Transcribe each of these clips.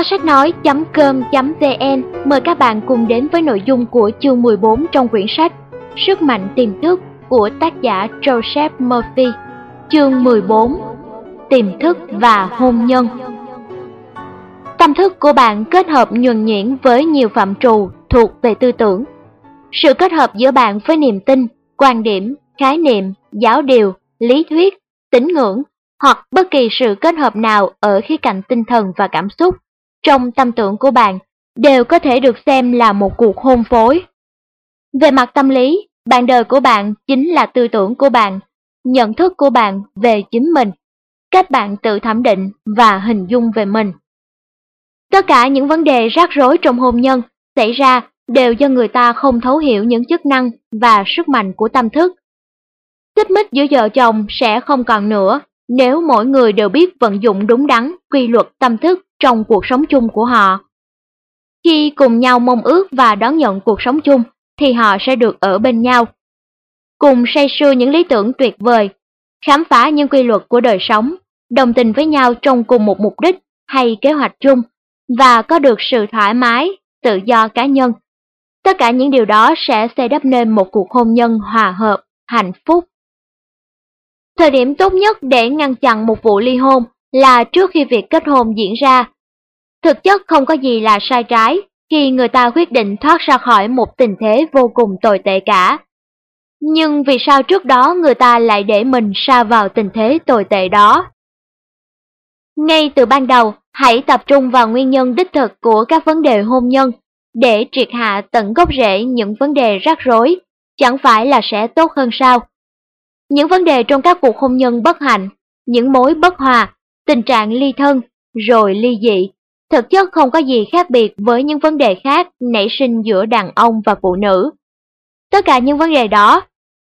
Kho sách nói.com.vn mời các bạn cùng đến với nội dung của chương 14 trong quyển sách Sức mạnh tiềm thức của tác giả Joseph Murphy. Chương 14 Tiềm thức và hôn nhân Tâm thức của bạn kết hợp nhuần nhuyễn với nhiều phạm trù thuộc về tư tưởng. Sự kết hợp giữa bạn với niềm tin, quan điểm, khái niệm, giáo điều, lý thuyết, tín ngưỡng hoặc bất kỳ sự kết hợp nào ở khía cạnh tinh thần và cảm xúc trong tâm tưởng của bạn đều có thể được xem là một cuộc hôn phối. Về mặt tâm lý, bạn đời của bạn chính là tư tưởng của bạn, nhận thức của bạn về chính mình, cách bạn tự thẩm định và hình dung về mình. Tất cả những vấn đề rắc rối trong hôn nhân xảy ra đều do người ta không thấu hiểu những chức năng và sức mạnh của tâm thức. Xích mích giữa vợ chồng sẽ không còn nữa nếu mỗi người đều biết vận dụng đúng đắn quy luật tâm thức trong cuộc sống chung của họ. Khi cùng nhau mong ước và đón nhận cuộc sống chung thì họ sẽ được ở bên nhau. Cùng say sưa những lý tưởng tuyệt vời, khám phá những quy luật của đời sống, đồng tình với nhau trong cùng một mục đích hay kế hoạch chung và có được sự thoải mái, tự do cá nhân. Tất cả những điều đó sẽ xây đắp nên một cuộc hôn nhân hòa hợp, hạnh phúc. Thời điểm tốt nhất để ngăn chặn một vụ ly hôn là trước khi việc kết hôn diễn ra. Thực chất không có gì là sai trái khi người ta quyết định thoát ra khỏi một tình thế vô cùng tồi tệ cả. Nhưng vì sao trước đó người ta lại để mình sa vào tình thế tồi tệ đó? Ngay từ ban đầu, hãy tập trung vào nguyên nhân đích thực của các vấn đề hôn nhân để triệt hạ tận gốc rễ những vấn đề rắc rối, chẳng phải là sẽ tốt hơn sao? Những vấn đề trong các cuộc hôn nhân bất hạnh, những mối bất hòa, tình trạng ly thân, rồi ly dị, thực chất không có gì khác biệt với những vấn đề khác nảy sinh giữa đàn ông và phụ nữ. Tất cả những vấn đề đó,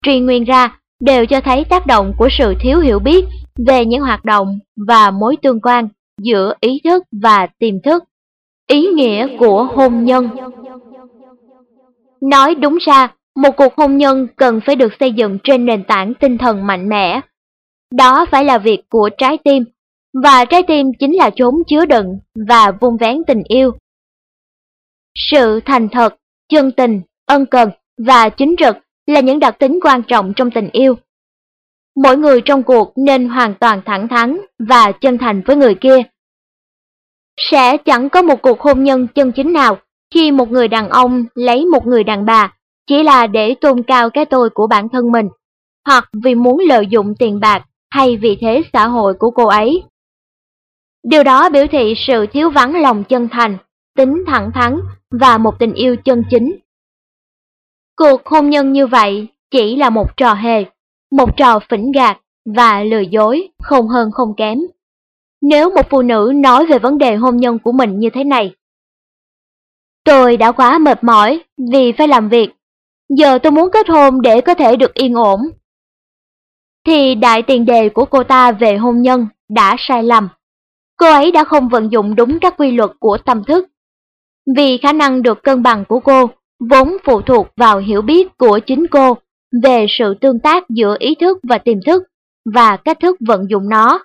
truy nguyên ra, đều cho thấy tác động của sự thiếu hiểu biết về những hoạt động và mối tương quan giữa ý thức và tiềm thức, ý nghĩa của hôn nhân. Nói đúng ra, một cuộc hôn nhân cần phải được xây dựng trên nền tảng tinh thần mạnh mẽ. Đó phải là việc của trái tim, và trái tim chính là chốn chứa đựng và vun vén tình yêu. Sự thành thật, chân tình, ân cần và chính trực là những đặc tính quan trọng trong tình yêu. Mỗi người trong cuộc nên hoàn toàn thẳng thắn và chân thành với người kia. Sẽ chẳng có một cuộc hôn nhân chân chính nào khi một người đàn ông lấy một người đàn bà chỉ là để tôn cao cái tôi của bản thân mình, hoặc vì muốn lợi dụng tiền bạc hay vị thế xã hội của cô ấy. Điều đó biểu thị sự thiếu vắng lòng chân thành, tính thẳng thắn và một tình yêu chân chính. Cuộc hôn nhân như vậy chỉ là một trò hề, một trò phỉnh gạt và lừa dối, không hơn không kém. Nếu một phụ nữ nói về vấn đề hôn nhân của mình như thế này, Tôi đã quá mệt mỏi vì phải làm việc giờ tôi muốn kết hôn để có thể được yên ổn. Thì đại tiền đề của cô ta về hôn nhân đã sai lầm. Cô ấy đã không vận dụng đúng các quy luật của tâm thức. Vì khả năng được cân bằng của cô vốn phụ thuộc vào hiểu biết của chính cô về sự tương tác giữa ý thức và tiềm thức và cách thức vận dụng nó.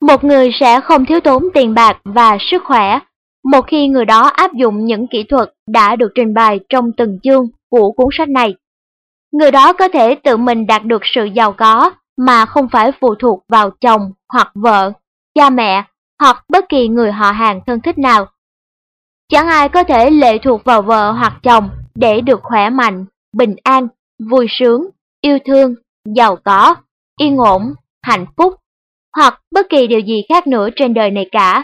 Một người sẽ không thiếu tốn tiền bạc và sức khỏe một khi người đó áp dụng những kỹ thuật đã được trình bày trong từng chương của cuốn sách này. Người đó có thể tự mình đạt được sự giàu có mà không phải phụ thuộc vào chồng hoặc vợ, cha mẹ hoặc bất kỳ người họ hàng thân thích nào. Chẳng ai có thể lệ thuộc vào vợ hoặc chồng để được khỏe mạnh, bình an, vui sướng, yêu thương, giàu có, yên ổn, hạnh phúc hoặc bất kỳ điều gì khác nữa trên đời này cả.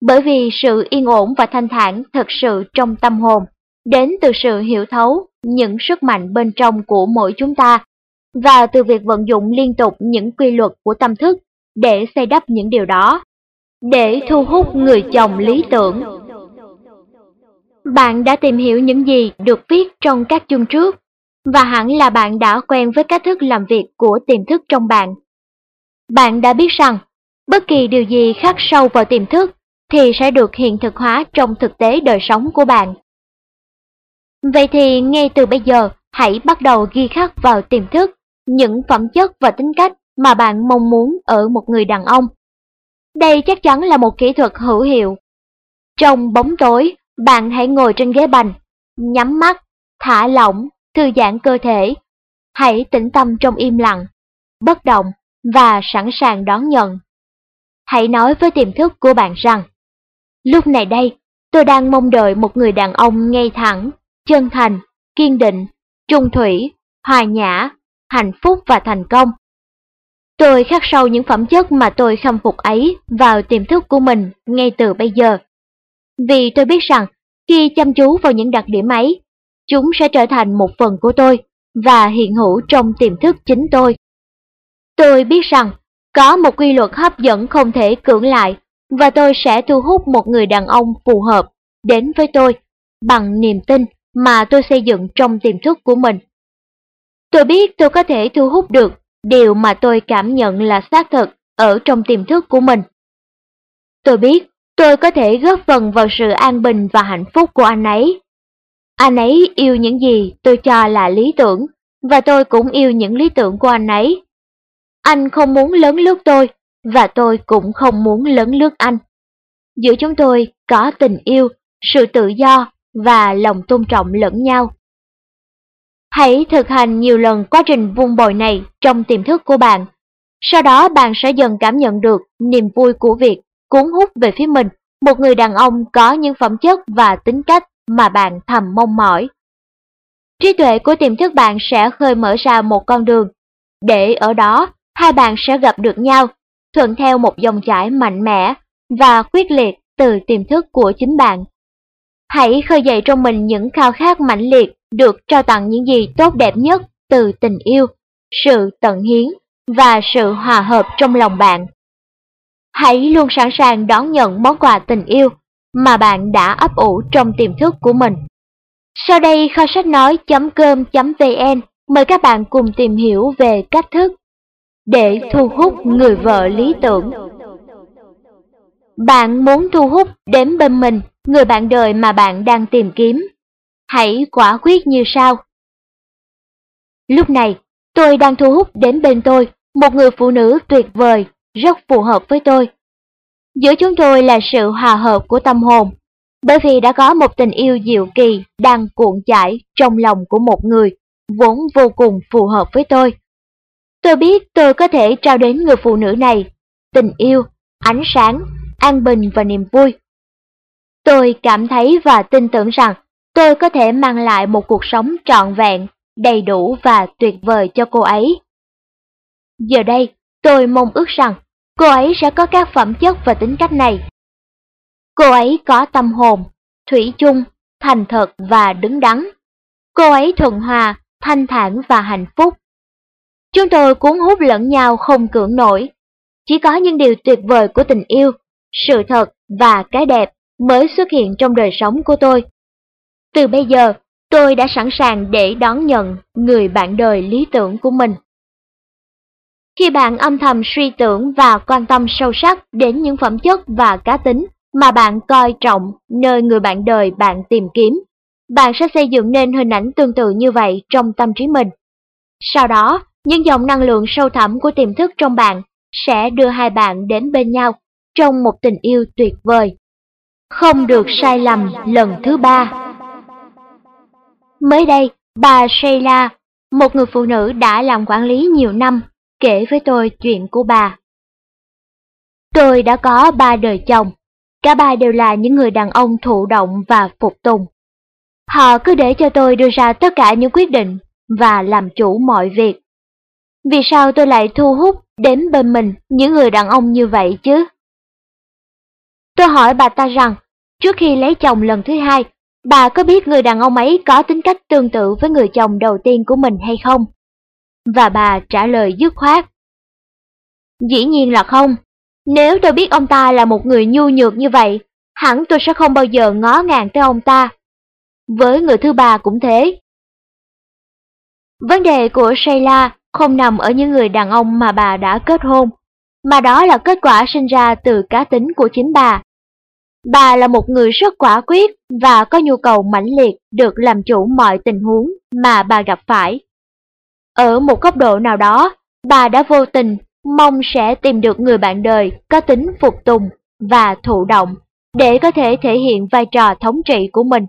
Bởi vì sự yên ổn và thanh thản thật sự trong tâm hồn đến từ sự hiểu thấu những sức mạnh bên trong của mỗi chúng ta và từ việc vận dụng liên tục những quy luật của tâm thức để xây đắp những điều đó, để thu hút người chồng lý tưởng. Bạn đã tìm hiểu những gì được viết trong các chương trước, và hẳn là bạn đã quen với cách thức làm việc của tiềm thức trong bạn. Bạn đã biết rằng, bất kỳ điều gì khắc sâu vào tiềm thức thì sẽ được hiện thực hóa trong thực tế đời sống của bạn. Vậy thì ngay từ bây giờ, hãy bắt đầu ghi khắc vào tiềm thức những phẩm chất và tính cách mà bạn mong muốn ở một người đàn ông. Đây chắc chắn là một kỹ thuật hữu hiệu Trong bóng tối, bạn hãy ngồi trên ghế bành, nhắm mắt, thả lỏng, thư giãn cơ thể. Hãy tĩnh tâm trong im lặng, bất động và sẵn sàng đón nhận. Hãy nói với tiềm thức của bạn rằng, lúc này đây, tôi đang mong đợi một người đàn ông ngay thẳng, chân thành, kiên định, trung thủy, hòa nhã, hạnh phúc và thành công. Tôi khắc sâu những phẩm chất mà tôi khâm phục ấy vào tiềm thức của mình ngay từ bây giờ. Vì tôi biết rằng khi chăm chú vào những đặc điểm ấy, chúng sẽ trở thành một phần của tôi và hiện hữu trong tiềm thức chính tôi. Tôi biết rằng có một quy luật hấp dẫn không thể cưỡng lại và tôi sẽ thu hút một người đàn ông phù hợp đến với tôi bằng niềm tin mà tôi xây dựng trong tiềm thức của mình. Tôi biết tôi có thể thu hút được điều mà tôi cảm nhận là xác thực ở trong tiềm thức của mình. Tôi biết tôi có thể góp phần vào sự an bình và hạnh phúc của anh ấy. Anh ấy yêu những gì tôi cho là lý tưởng, và tôi cũng yêu những lý tưởng của anh ấy. Anh không muốn lớn lướt tôi, và tôi cũng không muốn lớn lướt anh. Giữa chúng tôi có tình yêu, sự tự do và lòng tôn trọng lẫn nhau. Hãy thực hành nhiều lần quá trình vun bồi này trong tiềm thức của bạn. Sau đó bạn sẽ dần cảm nhận được niềm vui của việc cuốn hút về phía mình một người đàn ông có những phẩm chất và tính cách mà bạn thầm mong mỏi. Trí tuệ của tiềm thức bạn sẽ khơi mở ra một con đường, để ở đó hai bạn sẽ gặp được nhau, thuận theo một dòng chảy mạnh mẽ và quyết liệt từ tiềm thức của chính bạn. Hãy khơi dậy trong mình những khao khát mãnh liệt được trao tặng những gì tốt đẹp nhất từ tình yêu, sự tận hiến và sự hòa hợp trong lòng bạn. Hãy luôn sẵn sàng đón nhận món quà tình yêu mà bạn đã ấp ủ trong tiềm thức của mình. Sau đây kho sách nói.com.vn mời các bạn cùng tìm hiểu về cách thức để thu hút người vợ lý tưởng. Bạn muốn thu hút đến bên mình người bạn đời mà bạn đang tìm kiếm. Hãy quả quyết như sau. Lúc này, tôi đang thu hút đến bên tôi một người phụ nữ tuyệt vời, rất phù hợp với tôi. Giữa chúng tôi là sự hòa hợp của tâm hồn, bởi vì đã có một tình yêu diệu kỳ đang cuộn chảy trong lòng của một người, vốn vô cùng phù hợp với tôi. Tôi biết tôi có thể trao đến người phụ nữ này tình yêu, ánh sáng, an bình và niềm vui. Tôi cảm thấy và tin tưởng rằng tôi có thể mang lại một cuộc sống trọn vẹn, đầy đủ và tuyệt vời cho cô ấy. Giờ đây, tôi mong ước rằng cô ấy sẽ có các phẩm chất và tính cách này. Cô ấy có tâm hồn, thủy chung, thành thật và đứng đắn. Cô ấy thuận hòa, thanh thản và hạnh phúc. Chúng tôi cuốn hút lẫn nhau không cưỡng nổi. Chỉ có những điều tuyệt vời của tình yêu, sự thật và cái đẹp mới xuất hiện trong đời sống của tôi. Từ bây giờ, tôi đã sẵn sàng để đón nhận người bạn đời lý tưởng của mình. Khi bạn âm thầm suy tưởng và quan tâm sâu sắc đến những phẩm chất và cá tính mà bạn coi trọng nơi người bạn đời bạn tìm kiếm, bạn sẽ xây dựng nên hình ảnh tương tự như vậy trong tâm trí mình. Sau đó, những dòng năng lượng sâu thẳm của tiềm thức trong bạn sẽ đưa hai bạn đến bên nhau trong một tình yêu tuyệt vời. Không được sai lầm lần thứ ba. Mới đây, bà Sheila, một người phụ nữ đã làm quản lý nhiều năm, kể với tôi chuyện của bà. Tôi đã có ba đời chồng, cả ba đều là những người đàn ông thụ động và phục tùng. Họ cứ để cho tôi đưa ra tất cả những quyết định và làm chủ mọi việc. Vì sao tôi lại thu hút đến bên mình những người đàn ông như vậy chứ? Tôi hỏi bà ta rằng, trước khi lấy chồng lần thứ hai, bà có biết người đàn ông ấy có tính cách tương tự với người chồng đầu tiên của mình hay không? Và bà trả lời dứt khoát. Dĩ nhiên là không. Nếu tôi biết ông ta là một người nhu nhược như vậy, hẳn tôi sẽ không bao giờ ngó ngàng tới ông ta. Với người thứ ba cũng thế. Vấn đề của Sheila không nằm ở những người đàn ông mà bà đã kết hôn, mà đó là kết quả sinh ra từ cá tính của chính bà. Bà là một người rất quả quyết và có nhu cầu mãnh liệt được làm chủ mọi tình huống mà bà gặp phải. Ở một góc độ nào đó, bà đã vô tình mong sẽ tìm được người bạn đời có tính phục tùng và thụ động để có thể thể hiện vai trò thống trị của mình.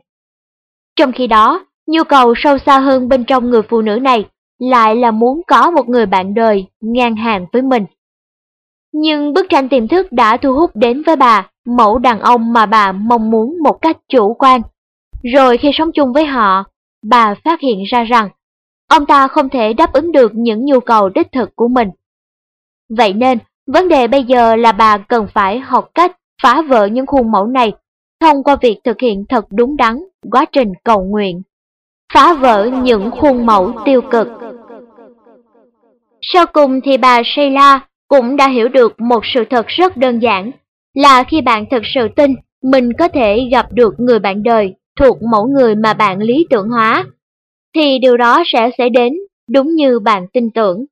Trong khi đó, nhu cầu sâu xa hơn bên trong người phụ nữ này lại là muốn có một người bạn đời ngang hàng với mình. Nhưng bức tranh tiềm thức đã thu hút đến với bà mẫu đàn ông mà bà mong muốn một cách chủ quan. Rồi khi sống chung với họ, bà phát hiện ra rằng ông ta không thể đáp ứng được những nhu cầu đích thực của mình. Vậy nên, vấn đề bây giờ là bà cần phải học cách phá vỡ những khuôn mẫu này thông qua việc thực hiện thật đúng đắn quá trình cầu nguyện, phá vỡ những khuôn mẫu tiêu cực. Sau cùng thì bà Sheila cũng đã hiểu được một sự thật rất đơn giản, là khi bạn thực sự tin mình có thể gặp được người bạn đời thuộc mẫu người mà bạn lý tưởng hóa, thì điều đó sẽ xảy đến đúng như bạn tin tưởng.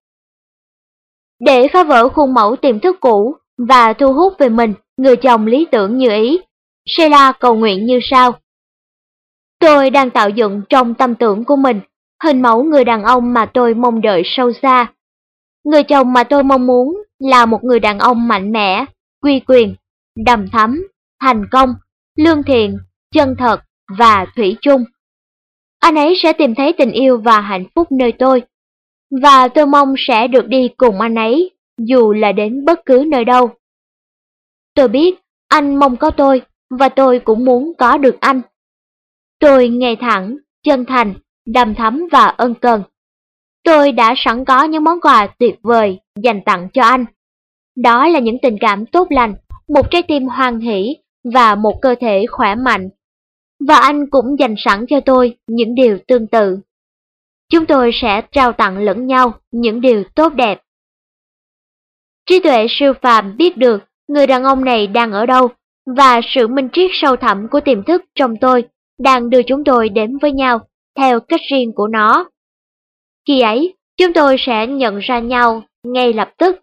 Để phá vỡ khuôn mẫu tiềm thức cũ và thu hút về mình người chồng lý tưởng như ý, Sheila cầu nguyện như sau. Tôi đang tạo dựng trong tâm tưởng của mình hình mẫu người đàn ông mà tôi mong đợi sâu xa. Người chồng mà tôi mong muốn là một người đàn ông mạnh mẽ, quy quyền, đầm thắm, thành công, lương thiện, chân thật và thủy chung. Anh ấy sẽ tìm thấy tình yêu và hạnh phúc nơi tôi, và tôi mong sẽ được đi cùng anh ấy, dù là đến bất cứ nơi đâu. Tôi biết anh mong có tôi, và tôi cũng muốn có được anh. Tôi ngay thẳng, chân thành, đầm thắm và ân cần. Tôi đã sẵn có những món quà tuyệt vời dành tặng cho anh. Đó là những tình cảm tốt lành, một trái tim hoan hỷ và một cơ thể khỏe mạnh. Và anh cũng dành sẵn cho tôi những điều tương tự. Chúng tôi sẽ trao tặng lẫn nhau những điều tốt đẹp. Trí tuệ siêu phàm biết được người đàn ông này đang ở đâu và sự minh triết sâu thẳm của tiềm thức trong tôi đang đưa chúng tôi đến với nhau theo cách riêng của nó. Khi ấy, chúng tôi sẽ nhận ra nhau ngay lập tức.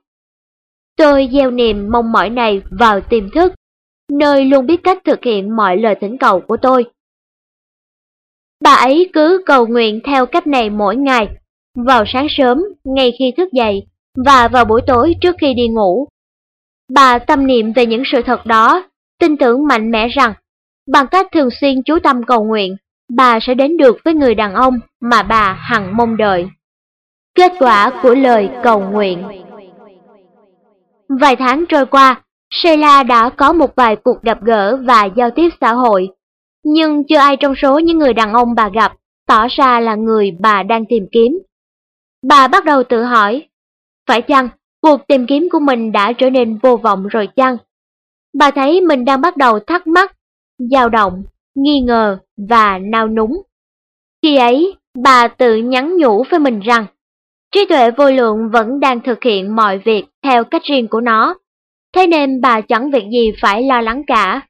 Tôi gieo niềm mong mỏi này vào tiềm thức, nơi luôn biết cách thực hiện mọi lời thỉnh cầu của tôi. Bà ấy cứ cầu nguyện theo cách này mỗi ngày, vào sáng sớm ngay khi thức dậy và vào buổi tối trước khi đi ngủ. Bà tâm niệm về những sự thật đó, tin tưởng mạnh mẽ rằng bằng cách thường xuyên chú tâm cầu nguyện, bà sẽ đến được với người đàn ông mà bà hằng mong đợi. Kết quả của lời cầu nguyện Vài tháng trôi qua, Sheila đã có một vài cuộc gặp gỡ và giao tiếp xã hội, nhưng chưa ai trong số những người đàn ông bà gặp tỏ ra là người bà đang tìm kiếm. Bà bắt đầu tự hỏi, phải chăng cuộc tìm kiếm của mình đã trở nên vô vọng rồi chăng? Bà thấy mình đang bắt đầu thắc mắc, dao động, nghi ngờ và nao núng. Khi ấy, bà tự nhắn nhủ với mình rằng, trí tuệ vô lượng vẫn đang thực hiện mọi việc theo cách riêng của nó, thế nên bà chẳng việc gì phải lo lắng cả.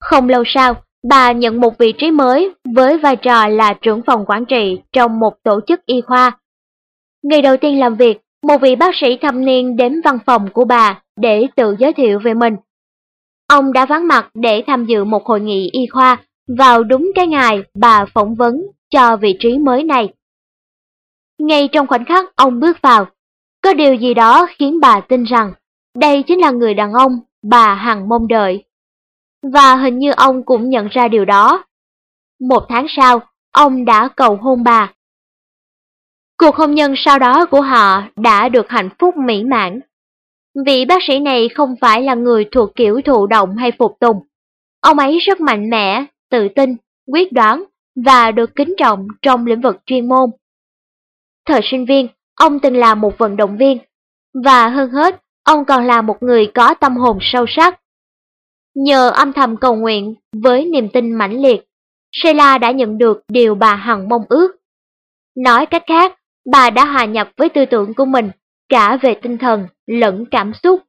Không lâu sau, bà nhận một vị trí mới với vai trò là trưởng phòng quản trị trong một tổ chức y khoa. Ngày đầu tiên làm việc, một vị bác sĩ thâm niên đến văn phòng của bà để tự giới thiệu về mình. Ông đã vắng mặt để tham dự một hội nghị y khoa vào đúng cái ngày bà phỏng vấn cho vị trí mới này. Ngay trong khoảnh khắc ông bước vào, có điều gì đó khiến bà tin rằng đây chính là người đàn ông bà hằng mong đợi. Và hình như ông cũng nhận ra điều đó. Một tháng sau, ông đã cầu hôn bà. Cuộc hôn nhân sau đó của họ đã được hạnh phúc mỹ mãn. Vị bác sĩ này không phải là người thuộc kiểu thụ động hay phục tùng. Ông ấy rất mạnh mẽ, tự tin, quyết đoán và được kính trọng trong lĩnh vực chuyên môn. Thời sinh viên, ông từng là một vận động viên, và hơn hết, ông còn là một người có tâm hồn sâu sắc. Nhờ âm thầm cầu nguyện với niềm tin mãnh liệt, Sheila đã nhận được điều bà hằng mong ước. Nói cách khác, bà đã hòa nhập với tư tưởng của mình cả về tinh thần lẫn cảm xúc.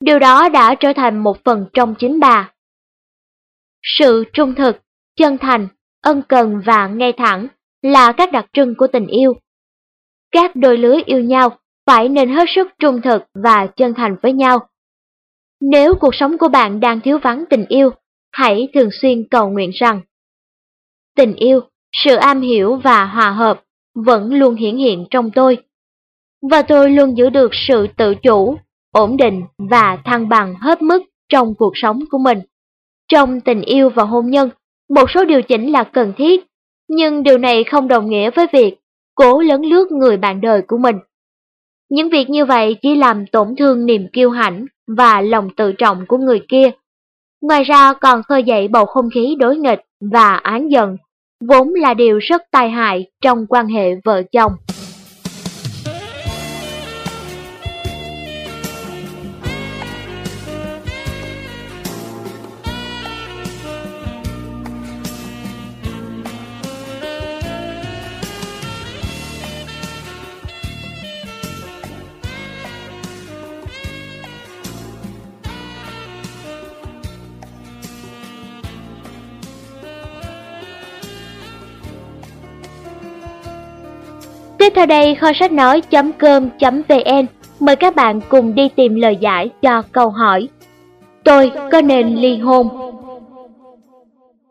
Điều đó đã trở thành một phần trong chính bà. Sự trung thực, chân thành, ân cần và ngay thẳng là các đặc trưng của tình yêu. Các đôi lứa yêu nhau phải nên hết sức trung thực và chân thành với nhau. Nếu cuộc sống của bạn đang thiếu vắng tình yêu, hãy thường xuyên cầu nguyện rằng Tình yêu, sự am hiểu và hòa hợp vẫn luôn hiển hiện trong tôi. Và tôi luôn giữ được sự tự chủ, ổn định và thăng bằng hết mức trong cuộc sống của mình. Trong tình yêu và hôn nhân, một số điều chỉnh là cần thiết, nhưng điều này không đồng nghĩa với việc cố lấn lướt người bạn đời của mình. Những việc như vậy chỉ làm tổn thương niềm kiêu hãnh và lòng tự trọng của người kia. Ngoài ra còn khơi dậy bầu không khí đối nghịch và án giận, vốn là điều rất tai hại trong quan hệ vợ chồng. Sau theo đây kho sách nói.com.vn mời các bạn cùng đi tìm lời giải cho câu hỏi Tôi có nên ly hôn?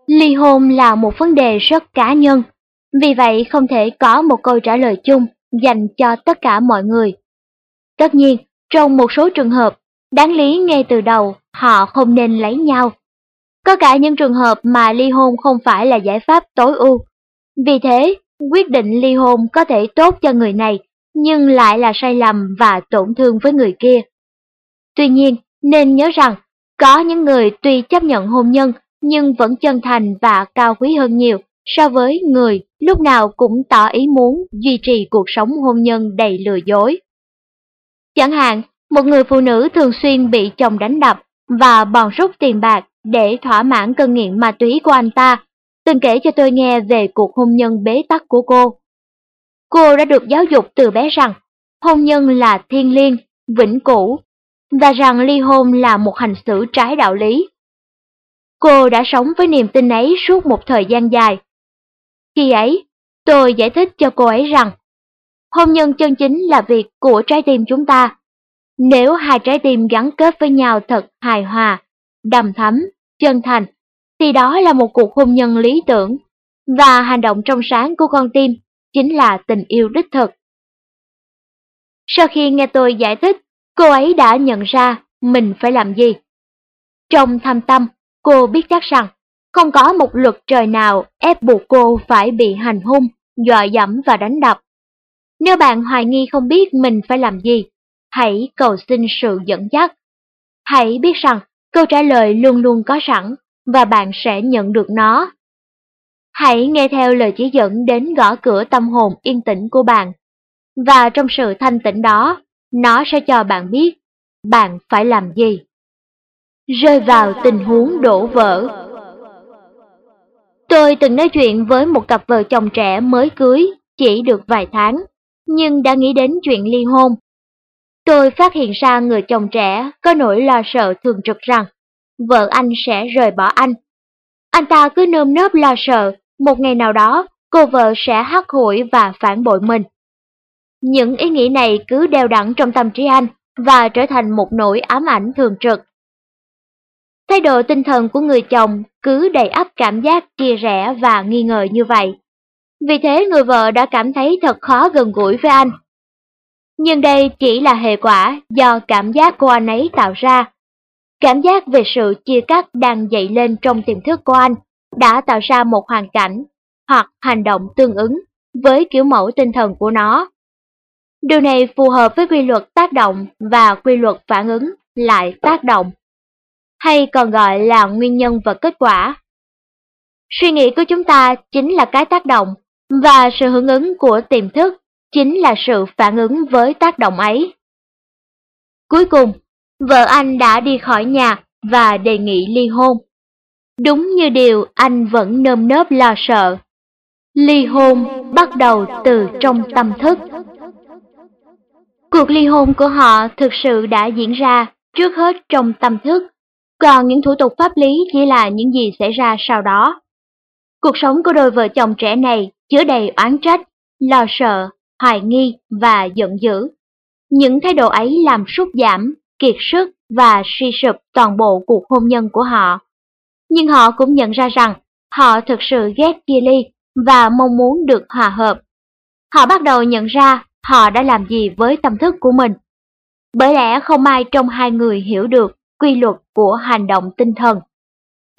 Ly hôn là một vấn đề rất cá nhân, vì vậy không thể có một câu trả lời chung dành cho tất cả mọi người. Tất nhiên, trong một số trường hợp, đáng lý ngay từ đầu họ không nên lấy nhau. Có cả những trường hợp mà ly hôn không phải là giải pháp tối ưu. Vì thế, Quyết định ly hôn có thể tốt cho người này, nhưng lại là sai lầm và tổn thương với người kia. Tuy nhiên, nên nhớ rằng, có những người tuy chấp nhận hôn nhân nhưng vẫn chân thành và cao quý hơn nhiều so với người lúc nào cũng tỏ ý muốn duy trì cuộc sống hôn nhân đầy lừa dối. Chẳng hạn, một người phụ nữ thường xuyên bị chồng đánh đập và bòn rút tiền bạc để thỏa mãn cơn nghiện ma túy của anh ta từng kể cho tôi nghe về cuộc hôn nhân bế tắc của cô. Cô đã được giáo dục từ bé rằng hôn nhân là thiên liêng, vĩnh cửu, và rằng ly hôn là một hành xử trái đạo lý. Cô đã sống với niềm tin ấy suốt một thời gian dài. Khi ấy, tôi giải thích cho cô ấy rằng, hôn nhân chân chính là việc của trái tim chúng ta. Nếu hai trái tim gắn kết với nhau thật hài hòa, đầm thắm, chân thành, thì đó là một cuộc hôn nhân lý tưởng, và hành động trong sáng của con tim chính là tình yêu đích thực. Sau khi nghe tôi giải thích, cô ấy đã nhận ra mình phải làm gì. Trong thâm tâm, cô biết chắc rằng không có một luật trời nào ép buộc cô phải bị hành hung, dọa dẫm và đánh đập. Nếu bạn hoài nghi không biết mình phải làm gì, hãy cầu xin sự dẫn dắt. Hãy biết rằng câu trả lời luôn luôn có sẵn và bạn sẽ nhận được nó. Hãy nghe theo lời chỉ dẫn đến gõ cửa tâm hồn yên tĩnh của bạn. Và trong sự thanh tĩnh đó, nó sẽ cho bạn biết bạn phải làm gì. Rơi vào tình huống đổ vỡ Tôi từng nói chuyện với một cặp vợ chồng trẻ mới cưới chỉ được vài tháng, nhưng đã nghĩ đến chuyện ly hôn. Tôi phát hiện ra người chồng trẻ có nỗi lo sợ thường trực rằng vợ anh sẽ rời bỏ anh. Anh ta cứ nơm nớp lo sợ, một ngày nào đó cô vợ sẽ hắc hủi và phản bội mình. Những ý nghĩ này cứ đeo đẳng trong tâm trí anh và trở thành một nỗi ám ảnh thường trực. Thái độ tinh thần của người chồng cứ đầy ắp cảm giác chia rẽ và nghi ngờ như vậy. Vì thế người vợ đã cảm thấy thật khó gần gũi với anh. Nhưng đây chỉ là hệ quả do cảm giác của anh ấy tạo ra Cảm giác về sự chia cắt đang dậy lên trong tiềm thức của anh đã tạo ra một hoàn cảnh hoặc hành động tương ứng với kiểu mẫu tinh thần của nó. Điều này phù hợp với quy luật tác động và quy luật phản ứng lại tác động, hay còn gọi là nguyên nhân và kết quả. Suy nghĩ của chúng ta chính là cái tác động, và sự hưởng ứng của tiềm thức chính là sự phản ứng với tác động ấy. Cuối cùng, vợ anh đã đi khỏi nhà và đề nghị ly hôn. Đúng như điều anh vẫn nơm nớp lo sợ. Ly hôn bắt đầu từ trong tâm thức. Cuộc ly hôn của họ thực sự đã diễn ra trước hết trong tâm thức, còn những thủ tục pháp lý chỉ là những gì xảy ra sau đó. Cuộc sống của đôi vợ chồng trẻ này chứa đầy oán trách, lo sợ, hoài nghi và giận dữ. Những thái độ ấy làm sút giảm kiệt sức và suy sụp toàn bộ cuộc hôn nhân của họ. Nhưng họ cũng nhận ra rằng họ thực sự ghét chia ly và mong muốn được hòa hợp. Họ bắt đầu nhận ra họ đã làm gì với tâm thức của mình. Bởi lẽ không ai trong hai người hiểu được quy luật của hành động tinh thần.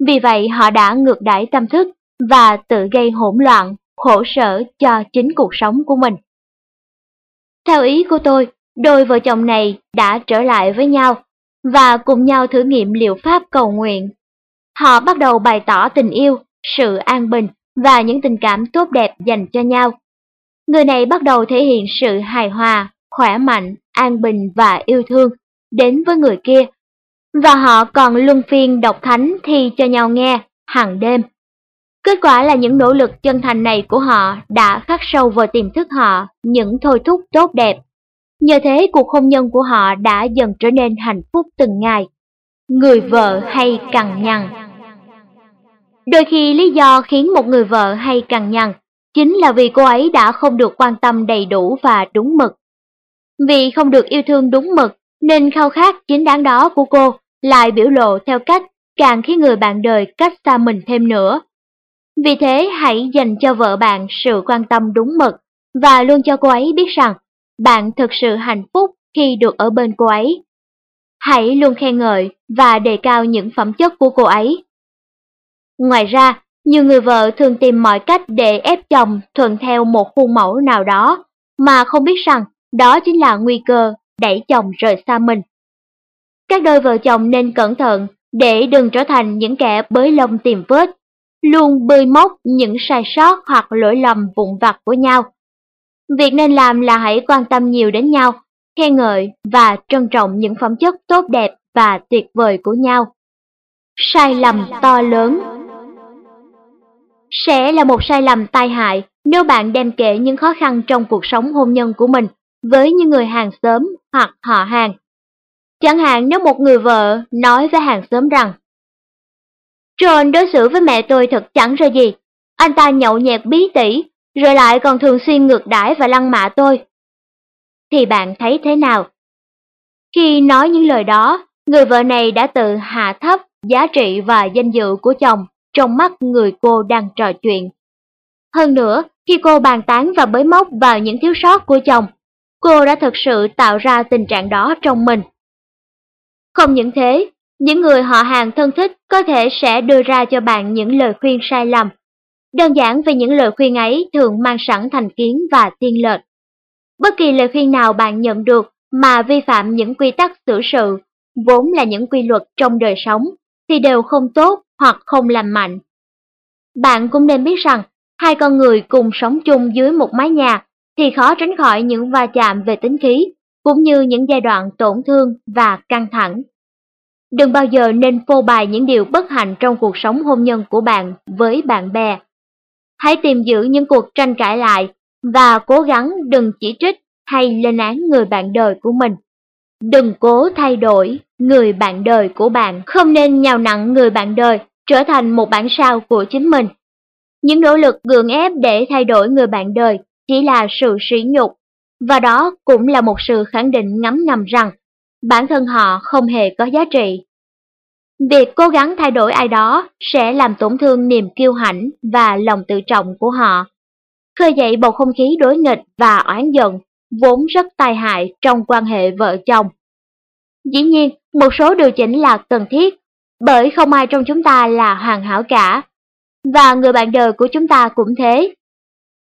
Vì vậy họ đã ngược đãi tâm thức và tự gây hỗn loạn, khổ sở cho chính cuộc sống của mình. Theo ý của tôi, đôi vợ chồng này đã trở lại với nhau và cùng nhau thử nghiệm liệu pháp cầu nguyện. Họ bắt đầu bày tỏ tình yêu, sự an bình và những tình cảm tốt đẹp dành cho nhau. Người này bắt đầu thể hiện sự hài hòa, khỏe mạnh, an bình và yêu thương đến với người kia. Và họ còn luân phiên đọc thánh thi cho nhau nghe hàng đêm. Kết quả là những nỗ lực chân thành này của họ đã khắc sâu vào tiềm thức họ những thôi thúc tốt đẹp. Nhờ thế, cuộc hôn nhân của họ đã dần trở nên hạnh phúc từng ngày. Người vợ hay cằn nhằn Đôi khi, lý do khiến một người vợ hay cằn nhằn chính là vì cô ấy đã không được quan tâm đầy đủ và đúng mực. Vì không được yêu thương đúng mực, nên khao khát chính đáng đó của cô lại biểu lộ theo cách càng khiến người bạn đời cách xa mình thêm nữa. Vì thế, hãy dành cho vợ bạn sự quan tâm đúng mực và luôn cho cô ấy biết rằng bạn thực sự hạnh phúc khi được ở bên cô ấy. Hãy luôn khen ngợi và đề cao những phẩm chất của cô ấy. Ngoài ra, nhiều người vợ thường tìm mọi cách để ép chồng thuận theo một khuôn mẫu nào đó, mà không biết rằng đó chính là nguy cơ đẩy chồng rời xa mình. Các đôi vợ chồng nên cẩn thận để đừng trở thành những kẻ bới lông tìm vết, luôn bơi móc những sai sót hoặc lỗi lầm vụn vặt của nhau. Việc nên làm là hãy quan tâm nhiều đến nhau, khen ngợi và trân trọng những phẩm chất tốt đẹp và tuyệt vời của nhau. Sai lầm to lớn Sẽ là một sai lầm tai hại nếu bạn đem kể những khó khăn trong cuộc sống hôn nhân của mình với những người hàng xóm hoặc họ hàng. Chẳng hạn nếu một người vợ nói với hàng xóm rằng John đối xử với mẹ tôi thật chẳng ra gì, anh ta nhậu nhẹt bí tỉ, rồi lại còn thường xuyên ngược đãi và lăng mạ tôi. Thì bạn thấy thế nào? Khi nói những lời đó, người vợ này đã tự hạ thấp giá trị và danh dự của chồng trong mắt người cô đang trò chuyện. Hơn nữa, khi cô bàn tán và bới móc vào những thiếu sót của chồng, cô đã thực sự tạo ra tình trạng đó trong mình. Không những thế, những người họ hàng thân thích có thể sẽ đưa ra cho bạn những lời khuyên sai lầm. Đơn giản vì những lời khuyên ấy thường mang sẵn thành kiến và tiên lệch. Bất kỳ lời khuyên nào bạn nhận được mà vi phạm những quy tắc xử sự, vốn là những quy luật trong đời sống, thì đều không tốt hoặc không lành mạnh. Bạn cũng nên biết rằng, hai con người cùng sống chung dưới một mái nhà thì khó tránh khỏi những va chạm về tính khí, cũng như những giai đoạn tổn thương và căng thẳng. Đừng bao giờ nên phô bày những điều bất hạnh trong cuộc sống hôn nhân của bạn với bạn bè. Hãy tìm giữ những cuộc tranh cãi lại và cố gắng đừng chỉ trích hay lên án người bạn đời của mình. Đừng cố thay đổi người bạn đời của bạn, không nên nhào nặng người bạn đời trở thành một bản sao của chính mình. Những nỗ lực gượng ép để thay đổi người bạn đời chỉ là sự sỉ nhục, và đó cũng là một sự khẳng định ngấm ngầm rằng bản thân họ không hề có giá trị. Việc cố gắng thay đổi ai đó sẽ làm tổn thương niềm kiêu hãnh và lòng tự trọng của họ, khơi dậy bầu không khí đối nghịch và oán giận, vốn rất tai hại trong quan hệ vợ chồng. Dĩ nhiên, một số điều chỉnh là cần thiết, bởi không ai trong chúng ta là hoàn hảo cả, và người bạn đời của chúng ta cũng thế.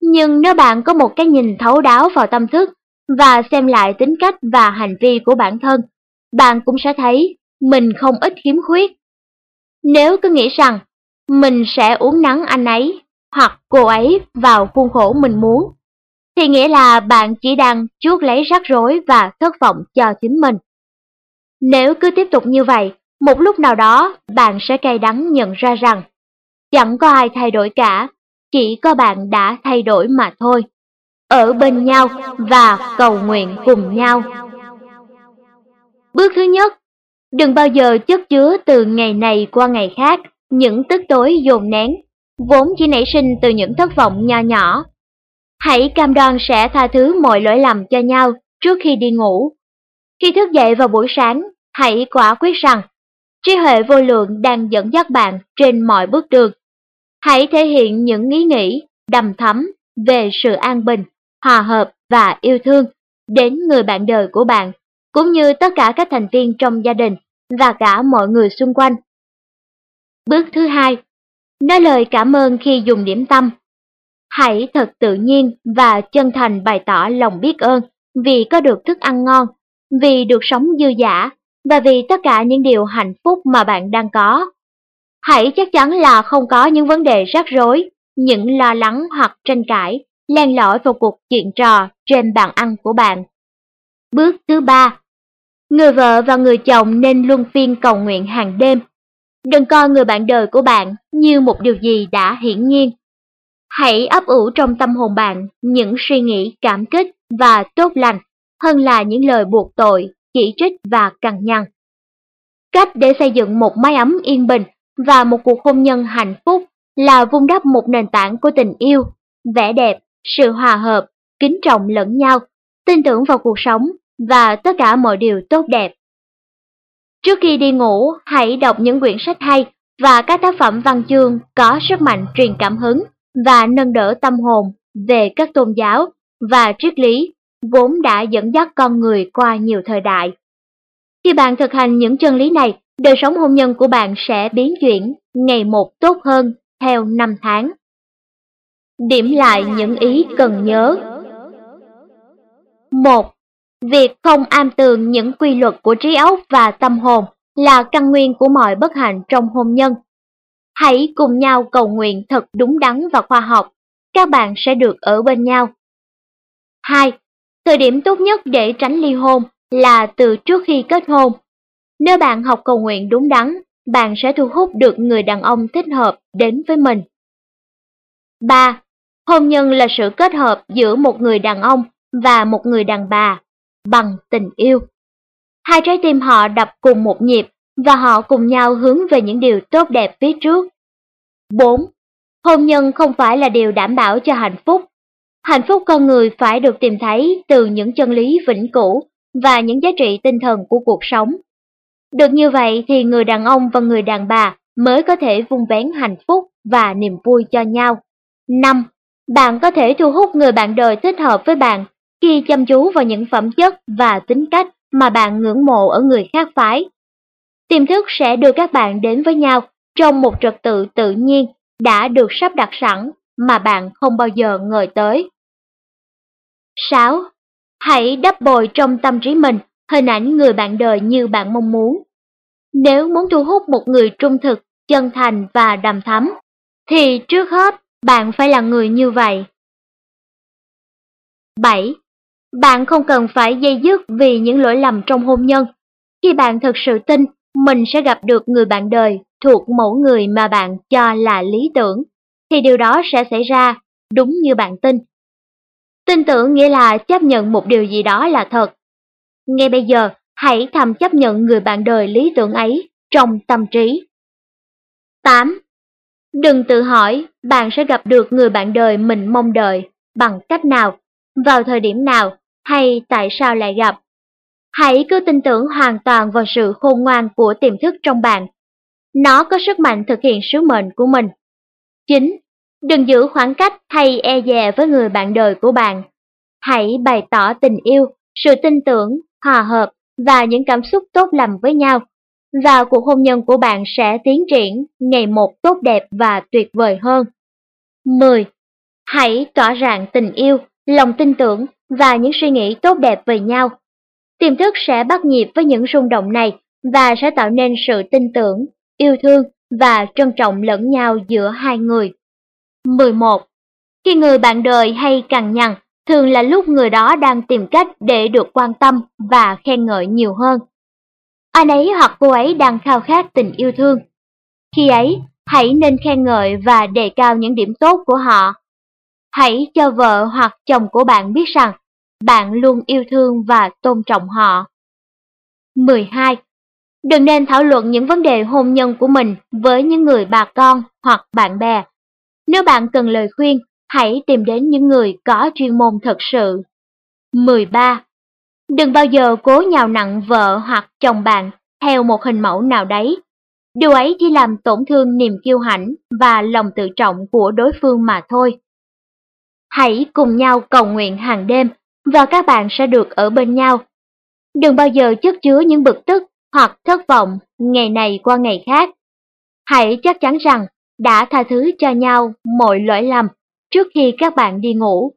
Nhưng nếu bạn có một cái nhìn thấu đáo vào tâm thức và xem lại tính cách và hành vi của bản thân, bạn cũng sẽ thấy mình không ít khiếm khuyết. Nếu cứ nghĩ rằng mình sẽ uống nắng anh ấy hoặc cô ấy vào khuôn khổ mình muốn, thì nghĩa là bạn chỉ đang chuốc lấy rắc rối và thất vọng cho chính mình. Nếu cứ tiếp tục như vậy, một lúc nào đó bạn sẽ cay đắng nhận ra rằng chẳng có ai thay đổi cả, chỉ có bạn đã thay đổi mà thôi. Ở bên nhau và cầu nguyện cùng nhau. Bước thứ nhất, đừng bao giờ chất chứa từ ngày này qua ngày khác những tức tối dồn nén, vốn chỉ nảy sinh từ những thất vọng nho nhỏ. Hãy cam đoan sẽ tha thứ mọi lỗi lầm cho nhau trước khi đi ngủ. Khi thức dậy vào buổi sáng, hãy quả quyết rằng trí huệ vô lượng đang dẫn dắt bạn trên mọi bước đường Hãy thể hiện những ý nghĩ đầm thắm về sự an bình, hòa hợp và yêu thương đến người bạn đời của bạn, cũng như tất cả các thành viên trong gia đình và cả mọi người xung quanh. Bước thứ hai, nói lời cảm ơn khi dùng điểm tâm. Hãy thật tự nhiên và chân thành bày tỏ lòng biết ơn vì có được thức ăn ngon, vì được sống dư dả và vì tất cả những điều hạnh phúc mà bạn đang có. Hãy chắc chắn là không có những vấn đề rắc rối, những lo lắng hoặc tranh cãi len lỏi vào cuộc chuyện trò trên bàn ăn của bạn. Bước thứ ba, người vợ và người chồng nên luân phiên cầu nguyện hàng đêm. Đừng coi người bạn đời của bạn như một điều gì đã hiển nhiên. Hãy ấp ủ trong tâm hồn bạn những suy nghĩ cảm kích và tốt lành hơn là những lời buộc tội, chỉ trích và cằn nhằn. Cách để xây dựng một mái ấm yên bình và một cuộc hôn nhân hạnh phúc là vun đắp một nền tảng của tình yêu, vẻ đẹp, sự hòa hợp, kính trọng lẫn nhau, tin tưởng vào cuộc sống và tất cả mọi điều tốt đẹp. Trước khi đi ngủ, hãy đọc những quyển sách hay và các tác phẩm văn chương có sức mạnh truyền cảm hứng và nâng đỡ tâm hồn về các tôn giáo và triết lý vốn đã dẫn dắt con người qua nhiều thời đại. Khi bạn thực hành những chân lý này, đời sống hôn nhân của bạn sẽ biến chuyển ngày một tốt hơn theo năm tháng. Điểm lại những ý cần nhớ. 1. Việc không am tường những quy luật của trí óc và tâm hồn là căn nguyên của mọi bất hạnh trong hôn nhân. Hãy cùng nhau cầu nguyện thật đúng đắn và khoa học, các bạn sẽ được ở bên nhau. 2. Thời điểm tốt nhất để tránh ly hôn là từ trước khi kết hôn. Nếu bạn học cầu nguyện đúng đắn, bạn sẽ thu hút được người đàn ông thích hợp đến với mình. 3. Hôn nhân là sự kết hợp giữa một người đàn ông và một người đàn bà bằng tình yêu. Hai trái tim họ đập cùng một nhịp và họ cùng nhau hướng về những điều tốt đẹp phía trước. 4. Hôn nhân không phải là điều đảm bảo cho hạnh phúc. Hạnh phúc con người phải được tìm thấy từ những chân lý vĩnh cửu và những giá trị tinh thần của cuộc sống. Được như vậy thì người đàn ông và người đàn bà mới có thể vun vén hạnh phúc và niềm vui cho nhau. 5. Bạn có thể thu hút người bạn đời thích hợp với bạn khi chăm chú vào những phẩm chất và tính cách mà bạn ngưỡng mộ ở người khác phái. Tiềm thức sẽ đưa các bạn đến với nhau trong một trật tự tự nhiên đã được sắp đặt sẵn mà bạn không bao giờ ngờ tới. 6. Hãy đắp bồi trong tâm trí mình hình ảnh người bạn đời như bạn mong muốn. Nếu muốn thu hút một người trung thực, chân thành và đầm thắm, thì trước hết bạn phải là người như vậy. 7. Bạn không cần phải dây dứt vì những lỗi lầm trong hôn nhân. Khi bạn thực sự tin mình sẽ gặp được người bạn đời thuộc mẫu người mà bạn cho là lý tưởng, thì điều đó sẽ xảy ra đúng như bạn tin. Tin tưởng nghĩa là chấp nhận một điều gì đó là thật. Ngay bây giờ, hãy thầm chấp nhận người bạn đời lý tưởng ấy trong tâm trí. 8. Đừng tự hỏi bạn sẽ gặp được người bạn đời mình mong đợi bằng cách nào, vào thời điểm nào hay tại sao lại gặp. Hãy cứ tin tưởng hoàn toàn vào sự khôn ngoan của tiềm thức trong bạn. Nó có sức mạnh thực hiện sứ mệnh của mình. 9. Đừng giữ khoảng cách hay e dè với người bạn đời của bạn. Hãy bày tỏ tình yêu, sự tin tưởng, hòa hợp và những cảm xúc tốt lành với nhau và cuộc hôn nhân của bạn sẽ tiến triển ngày một tốt đẹp và tuyệt vời hơn. 10. Hãy tỏa rạng tình yêu, lòng tin tưởng và những suy nghĩ tốt đẹp về nhau. Tiềm thức sẽ bắt nhịp với những rung động này và sẽ tạo nên sự tin tưởng, yêu thương và trân trọng lẫn nhau giữa hai người. 11. Khi người bạn đời hay cằn nhằn, thường là lúc người đó đang tìm cách để được quan tâm và khen ngợi nhiều hơn anh ấy hoặc cô ấy đang khao khát tình yêu thương. Khi ấy, hãy nên khen ngợi và đề cao những điểm tốt của họ. Hãy cho vợ hoặc chồng của bạn biết rằng bạn luôn yêu thương và tôn trọng họ. 12. Đừng nên thảo luận những vấn đề hôn nhân của mình với những người bà con hoặc bạn bè. Nếu bạn cần lời khuyên, hãy tìm đến những người có chuyên môn thật sự. 13. Đừng bao giờ cố nhào nặng vợ hoặc chồng bạn theo một hình mẫu nào đấy. Điều ấy chỉ làm tổn thương niềm kiêu hãnh và lòng tự trọng của đối phương mà thôi. Hãy cùng nhau cầu nguyện hàng đêm và các bạn sẽ được ở bên nhau. Đừng bao giờ chất chứa những bực tức hoặc thất vọng ngày này qua ngày khác. Hãy chắc chắn rằng đã tha thứ cho nhau mọi lỗi lầm trước khi các bạn đi ngủ.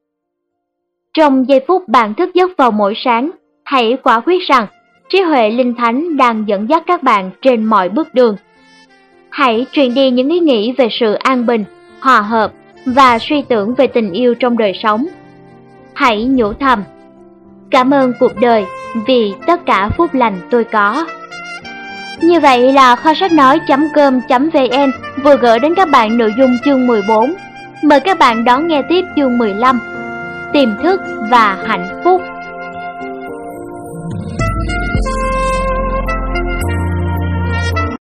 Trong giây phút bạn thức giấc vào mỗi sáng, hãy quả quyết rằng trí huệ linh thánh đang dẫn dắt các bạn trên mọi bước đường. Hãy truyền đi những ý nghĩ về sự an bình, hòa hợp và suy tưởng về tình yêu trong đời sống. Hãy nhủ thầm, cảm ơn cuộc đời vì tất cả phúc lành tôi có. Như vậy là kho sách nói.com.vn vừa gửi đến các bạn nội dung chương 14. Mời các bạn đón nghe tiếp chương 15. Tiềm thức và hạnh phúc.